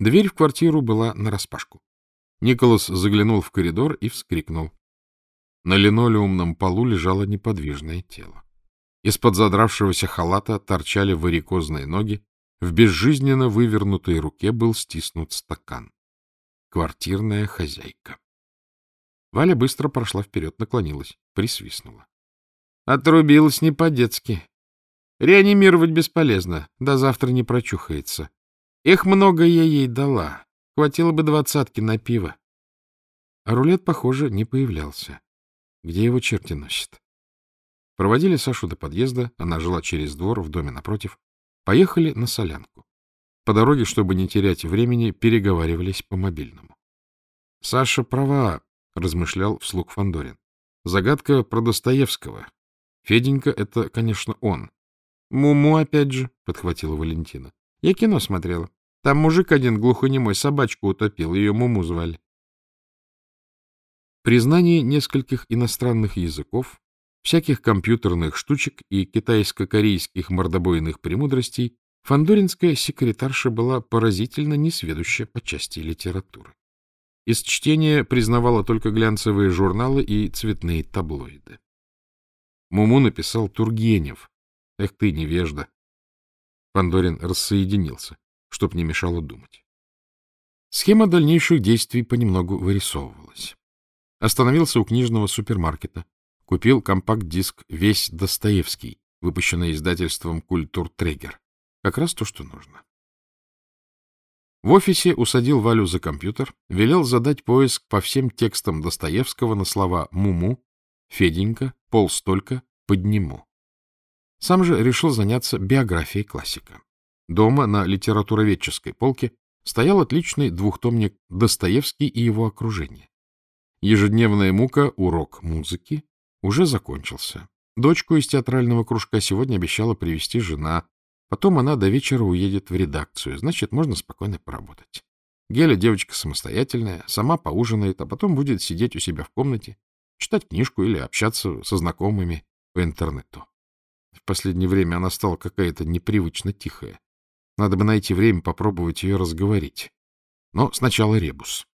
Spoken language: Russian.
Дверь в квартиру была нараспашку. Николас заглянул в коридор и вскрикнул. На линолеумном полу лежало неподвижное тело. Из-под задравшегося халата торчали варикозные ноги, в безжизненно вывернутой руке был стиснут стакан. Квартирная хозяйка. Валя быстро прошла вперед, наклонилась, присвистнула. Отрубилась не по-детски. Реанимировать бесполезно, до завтра не прочухается. Их много я ей дала. Хватило бы двадцатки на пиво. А рулет, похоже, не появлялся. Где его черти носят? Проводили Сашу до подъезда, она жила через двор в доме напротив. Поехали на солянку. По дороге, чтобы не терять времени, переговаривались по мобильному. — Саша права, — размышлял вслух Фандорин. Загадка про Достоевского. Феденька — это, конечно, он. — Муму опять же, — подхватила Валентина. — Я кино смотрела. Там мужик один глухонемой собачку утопил, ее Муму звали. Признание нескольких иностранных языков, всяких компьютерных штучек и китайско-корейских мордобойных премудростей фандоринская секретарша была поразительно несведуща по части литературы. Из чтения признавала только глянцевые журналы и цветные таблоиды. Муму написал Тургенев. Эх ты, невежда! Пандорин рассоединился чтоб не мешало думать. Схема дальнейших действий понемногу вырисовывалась. Остановился у книжного супермаркета, купил компакт-диск «Весь Достоевский», выпущенный издательством «Культур Трегер». Как раз то, что нужно. В офисе усадил Валю за компьютер, велел задать поиск по всем текстам Достоевского на слова «Муму», «Феденька», «Полстолько», «Подниму». Сам же решил заняться биографией классика. Дома на литературоведческой полке стоял отличный двухтомник «Достоевский и его окружение». Ежедневная мука «Урок музыки» уже закончился. Дочку из театрального кружка сегодня обещала привести жена. Потом она до вечера уедет в редакцию, значит, можно спокойно поработать. Геля девочка самостоятельная, сама поужинает, а потом будет сидеть у себя в комнате, читать книжку или общаться со знакомыми по интернету. В последнее время она стала какая-то непривычно тихая. Надо бы найти время попробовать ее разговорить. Но сначала ребус.